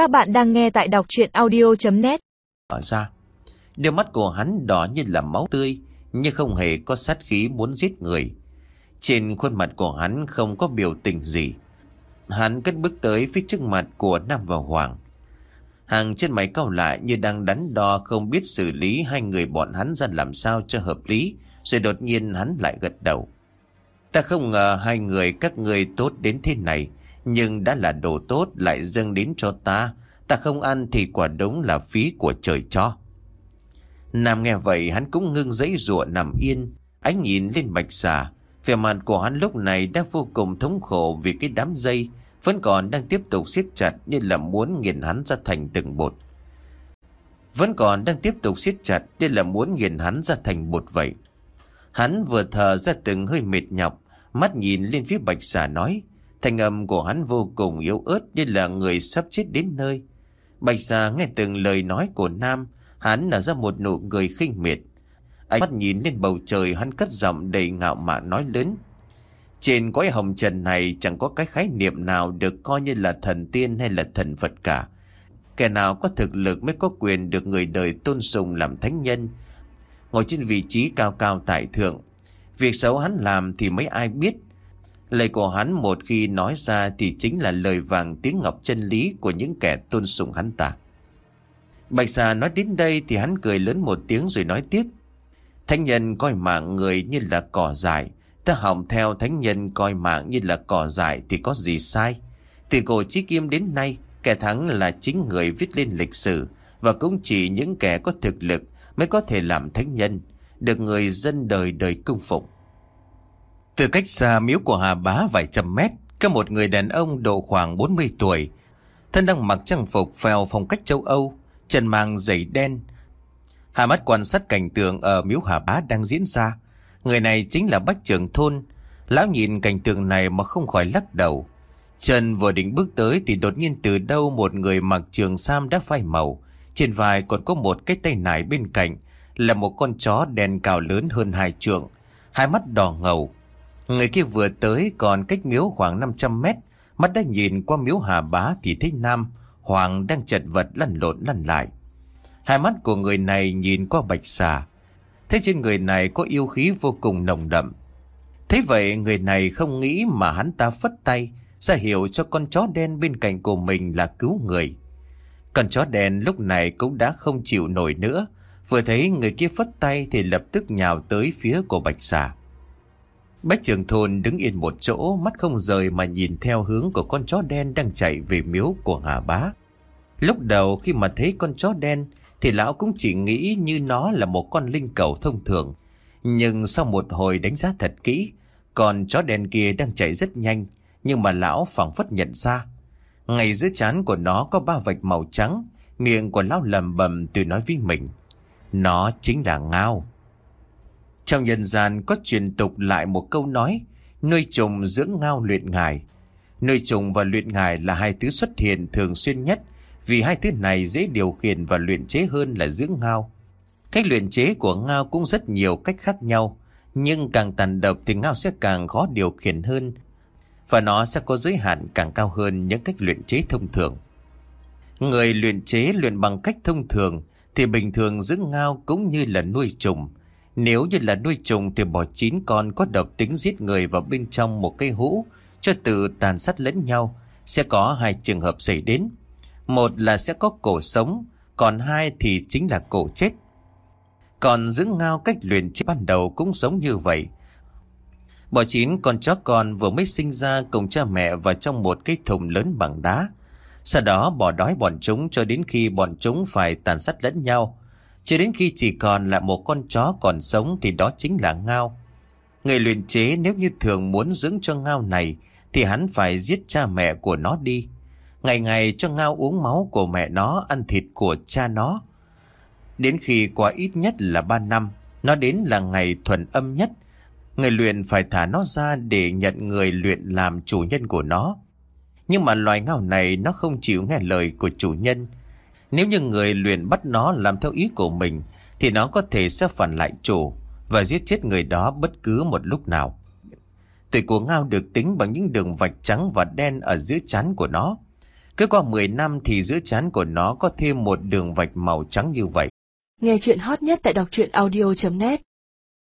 Các bạn đang nghe tại đọc chuyện audio.net Ở ra. Đôi mắt của hắn đỏ như là máu tươi, Nhưng không hề có sát khí muốn giết người. Trên khuôn mặt của hắn không có biểu tình gì. Hắn cất bước tới phía trước mặt của Nam và Hoàng. Hàng trên mày cau lại như đang đắn đo không biết xử lý hai người bọn hắn ra làm sao cho hợp lý, Rồi đột nhiên hắn lại gật đầu. Ta không ngờ hai người các người tốt đến thế này. Nhưng đã là đồ tốt lại dâng đến cho ta. Ta không ăn thì quả đúng là phí của trời cho. Nam nghe vậy, hắn cũng ngưng giấy rụa nằm yên. Ánh nhìn lên bạch xà. Vẻ mặt của hắn lúc này đã vô cùng thống khổ Vì cái đám dây Vẫn còn đang tiếp tục siết chặt Như là muốn nghiền hắn ra thành từng bột. Vẫn còn đang tiếp tục siết chặt Như là muốn nghiền hắn ra thành bột vậy. Hắn vừa thở ra từng hơi mệt nhọc, Mắt nhìn lên phía bạch xà nói Thành âm của hắn vô cùng yếu ớt Như là người sắp chết đến nơi. Bạch Sa nghe từng lời nói của Nam, Hắn nở ra một nụ cười khinh miệt. Ánh mắt nhìn lên bầu trời, Hắn cất giọng đầy ngạo mạn nói lớn. Trên cõi hồng trần này Chẳng có cái khái niệm nào Được coi như là thần tiên hay là thần Phật cả. Kẻ nào có thực lực Mới có quyền được người đời tôn sùng làm thánh nhân, Ngồi trên vị trí cao cao tại thượng. Việc xấu hắn làm thì mấy ai biết Lời của hắn một khi nói ra Thì chính là lời vàng tiếng ngọc chân lý Của những kẻ tôn sùng hắn ta. Bạch xà nói đến đây Thì hắn cười lớn một tiếng rồi nói tiếp. Thánh nhân coi mạng người như là cỏ dại, Ta hỏng theo thánh nhân coi mạng như là cỏ dại Thì có gì sai? Từ cổ chí kim đến nay, Kẻ thắng là chính người viết lên lịch sử Và cũng chỉ những kẻ có thực lực Mới có thể làm thánh nhân, Được người dân đời đời cung phục từ cách xa miếu của Hà Bá vài trăm mét, Có một người đàn ông độ khoảng 40 tuổi. Thân đang mặc trang phục phèo phong cách châu Âu, Chân mang giày đen. Hà mắt quan sát cảnh tượng ở miếu Hà Bá đang diễn ra. Người này chính là bách trưởng thôn. Lão nhìn cảnh tượng này mà không khỏi lắc đầu. Trần vừa định bước tới thì đột nhiên từ đâu một người mặc trường sam đã phai màu. Trên vai còn có một cái tay nải bên cạnh, Là một con chó đen cao lớn hơn hai trượng. Hai mắt đỏ ngầu. Người kia vừa tới còn cách miếu khoảng 500 mét, Mắt đã nhìn qua miếu hà bá thì thấy Nam, Hoàng đang chật vật lăn lộn lăn lại Hai mắt của người này nhìn qua bạch xà Thấy trên người này có yêu khí vô cùng nồng đậm Thế vậy người này không nghĩ mà hắn ta phất tay, ra hiệu cho con chó đen bên cạnh của mình là cứu người con chó đen lúc này cũng đã không chịu nổi nữa. Vừa thấy người kia phất tay thì lập tức nhào tới phía của bạch xà. Bách trường thôn đứng yên một chỗ, mắt không rời mà nhìn theo hướng của con chó đen đang chạy về miếu của Hà Bá. Lúc đầu khi mà thấy con chó đen thì lão cũng chỉ nghĩ như nó là một con linh cầu thông thường. Nhưng sau một hồi đánh giá thật kỹ, con chó đen kia đang chạy rất nhanh, nhưng mà lão phẳng phất nhận ra ngay dưới chán của nó có ba vạch màu trắng, miệng của lão lầm bầm từ nói với mình. Nó chính là ngao. Trong nhân gian có truyền tục lại một câu nói, nuôi trùng dưỡng ngao luyện ngài. Nuôi trùng và luyện ngài là hai thứ xuất hiện thường xuyên nhất, vì hai thứ này dễ điều khiển và luyện chế hơn là dưỡng ngao. Cách luyện chế của ngao cũng rất nhiều cách khác nhau, nhưng càng tàn độc thì ngao sẽ càng khó điều khiển hơn và nó sẽ có giới hạn càng cao hơn những cách luyện chế thông thường. Người luyện chế luyện bằng cách thông thường thì bình thường dưỡng ngao cũng như là nuôi trùng. Nếu như là nuôi trùng thì bỏ chín con có độc tính giết người vào bên trong một cây hũ cho tự tàn sát lẫn nhau sẽ có hai trường hợp xảy đến. Một là sẽ có cổ sống, còn hai thì chính là cổ chết. Còn dưỡng ngao cách luyện chế ban đầu cũng giống như vậy. Bỏ chín con chó con vừa mới sinh ra cùng cha mẹ vào trong một cái thùng lớn bằng đá. Sau đó bỏ đói bọn chúng cho đến khi bọn chúng phải tàn sát lẫn nhau. Cho đến khi chỉ còn lại một con chó còn sống thì đó chính là ngao. Người luyện chế nếu như thường muốn dưỡng cho ngao này thì hắn phải giết cha mẹ của nó đi. Ngày ngày cho ngao uống máu của mẹ nó, ăn thịt của cha nó. Đến khi qua ít nhất là 3 năm, nó đến là ngày thuần âm nhất Người luyện phải thả nó ra để nhận người luyện làm chủ nhân của nó. Nhưng mà loài ngao này nó không chịu nghe lời của chủ nhân. Nếu như người luyện bắt nó làm theo ý của mình, thì nó có thể sẽ phản lại chủ và giết chết người đó bất cứ một lúc nào. Tuổi của ngao được tính bằng những đường vạch trắng và đen ở giữa chán của nó. Cứ qua 10 năm thì giữa chán của nó có thêm một đường vạch màu trắng như vậy. Nghe chuyện hot nhất tại đọc truyện audio.net